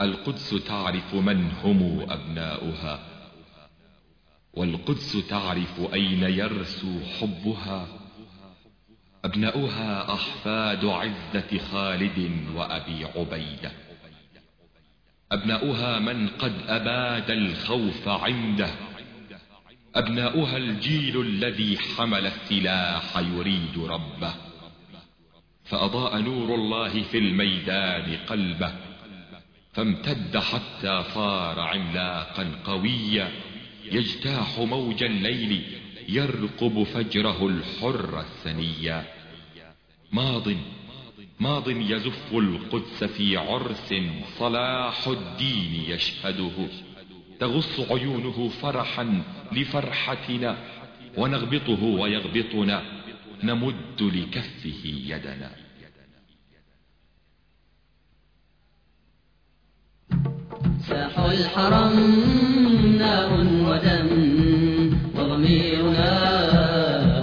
القدس تعرف من هم أبناؤها والقدس تعرف أين يرسو حبها. أبناؤها أحفاد عزة خالد وأبي عبيدة. أبناؤها من قد أباد الخوف عنده. أبناؤها الجيل الذي حمل السلاح يريد ربه. فأضاء نور الله في الميدان قلبه. فامتد حتى صار عملاقا قويا. يجتاح موج الليل يرقب فجره الحر السنيا ماض ماض يزف القدس في عرس صلاح الدين يشهده. تغص عيونه فرحا لفرحتنا ونغبطه ويغبطنا. نمد لكفه يدنا. ساح الحرم نار ودم وضميرنا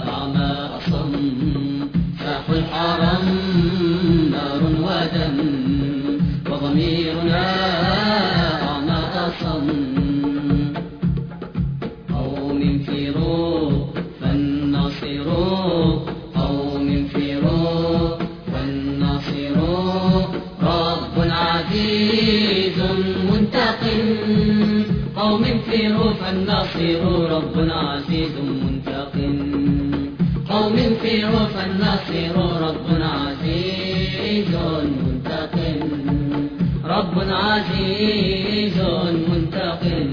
أعمى أصم. ساح الحرم فالناصر رب عزيز منتقم قوم فيروا فالناصر رب عزيز منتقم رب عزيز منتقم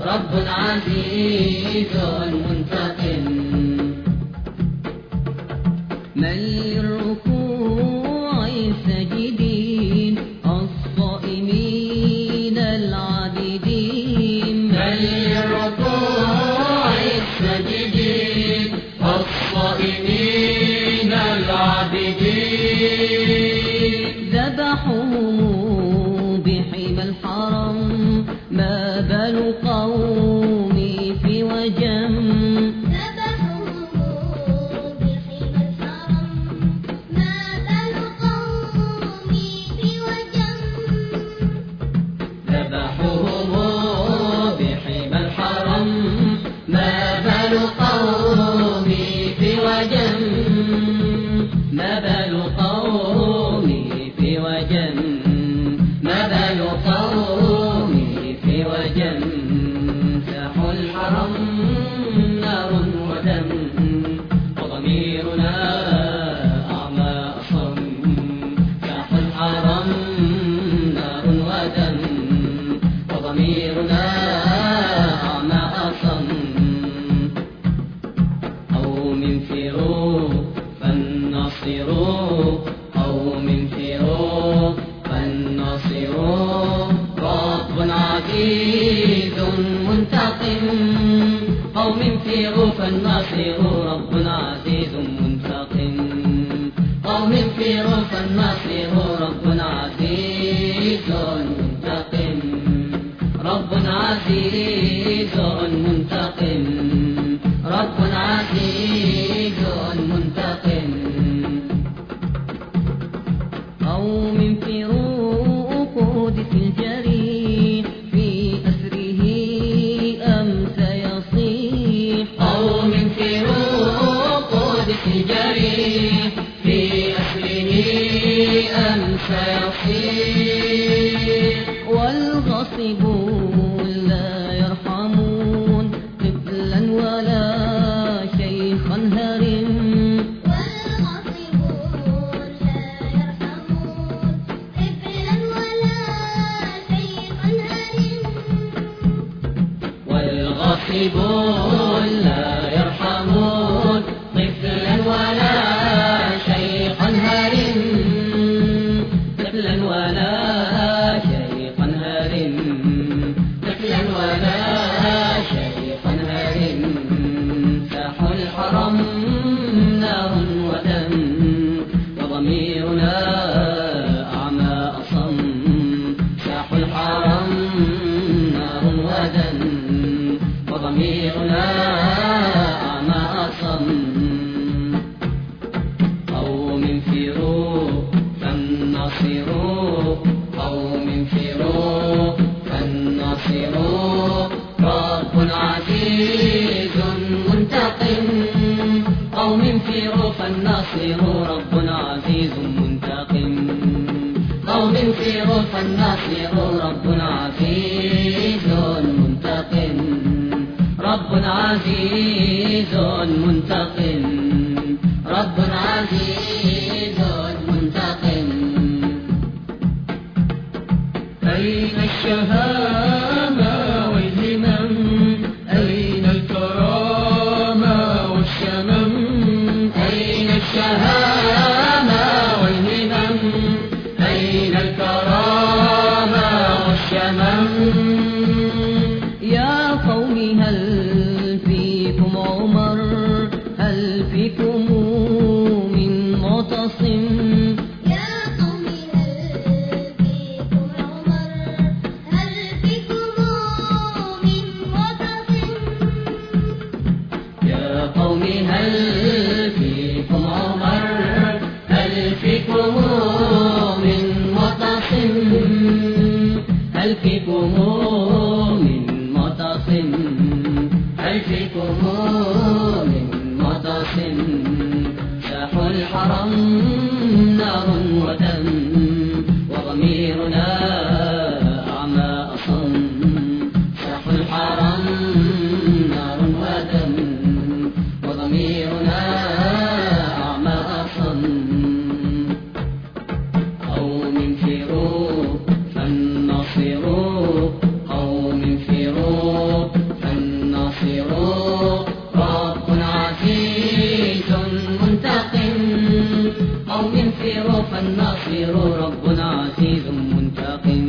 رب عزيز منتقم من منتقم. قوم فيروا فالناصر رب عزيز منتقم. قوم فيروا فالناصر رب عزيز منتقم. رب عزيز منتقم. والغاصبون لا يرحمون طفلا ولا شيخا هرم طفلا ولا فالناصر قوم رب عزيز منتقم. قوم فيروا فانتصروا رب عزيز منتقم. رب عزيز Muslim له رب عزيز منتقم.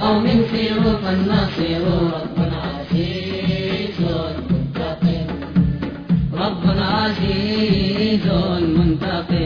قوم انفروا فالناصر رب رب عزيز منتقم.